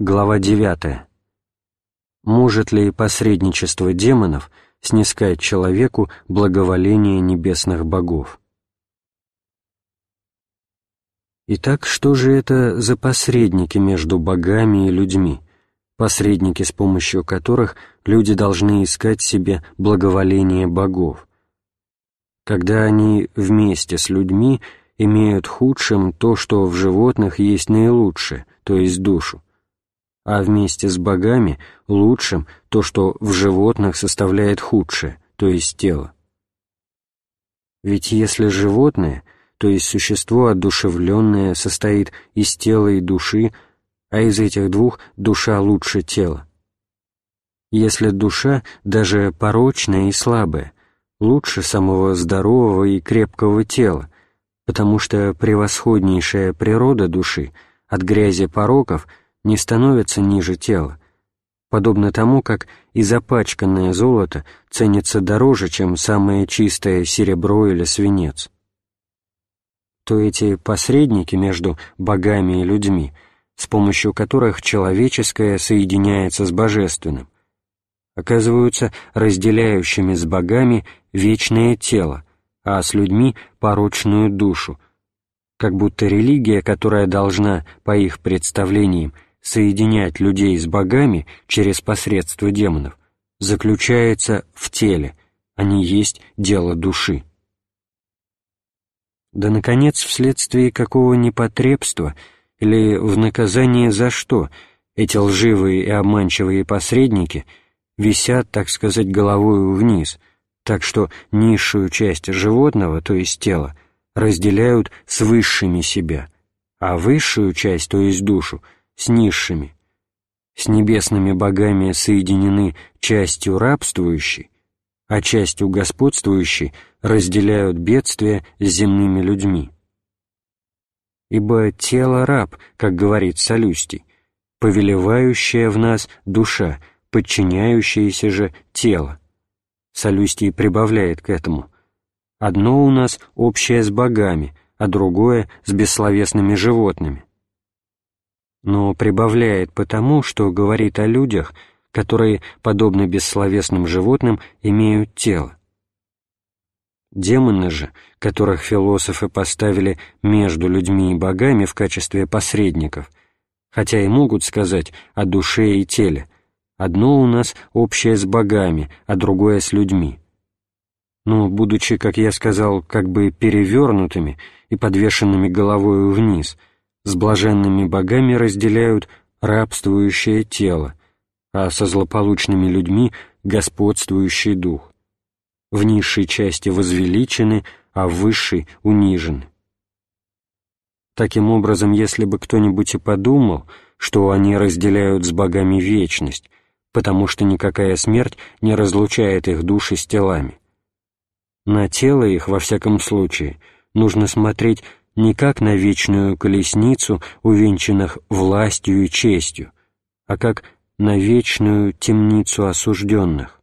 Глава 9. Может ли посредничество демонов снискать человеку благоволение небесных богов? Итак, что же это за посредники между богами и людьми, посредники, с помощью которых люди должны искать себе благоволение богов? Когда они вместе с людьми имеют худшим то, что в животных есть наилучшее, то есть душу, а вместе с богами лучшим то, что в животных составляет худшее, то есть тело. Ведь если животное, то есть существо одушевленное, состоит из тела и души, а из этих двух душа лучше тела. Если душа, даже порочная и слабая, лучше самого здорового и крепкого тела, потому что превосходнейшая природа души от грязи пороков – не становится ниже тела, подобно тому, как и запачканное золото ценится дороже, чем самое чистое серебро или свинец. То эти посредники между богами и людьми, с помощью которых человеческое соединяется с божественным, оказываются разделяющими с богами вечное тело, а с людьми — порочную душу, как будто религия, которая должна, по их представлениям, соединять людей с богами через посредство демонов заключается в теле, они есть дело души. Да, наконец, вследствие какого непотребства или в наказание за что эти лживые и обманчивые посредники висят, так сказать, головою вниз, так что низшую часть животного, то есть тела, разделяют с высшими себя, а высшую часть, то есть душу, с низшими, с небесными богами соединены частью рабствующей, а частью господствующей разделяют бедствия с земными людьми. Ибо тело раб, как говорит Солюстий, повелевающая в нас душа, подчиняющаяся же тело. Солюстий прибавляет к этому. Одно у нас общее с богами, а другое с бессловесными животными но прибавляет потому, что говорит о людях, которые, подобно бессловесным животным, имеют тело. Демоны же, которых философы поставили между людьми и богами в качестве посредников, хотя и могут сказать о душе и теле, одно у нас общее с богами, а другое с людьми. Но, будучи, как я сказал, как бы перевернутыми и подвешенными головою вниз – с блаженными богами разделяют рабствующее тело, а со злополучными людьми — господствующий дух. В низшей части возвеличены, а в высшей — унижены. Таким образом, если бы кто-нибудь и подумал, что они разделяют с богами вечность, потому что никакая смерть не разлучает их души с телами. На тело их, во всяком случае, нужно смотреть не как на вечную колесницу, увенчанных властью и честью, а как на вечную темницу осужденных.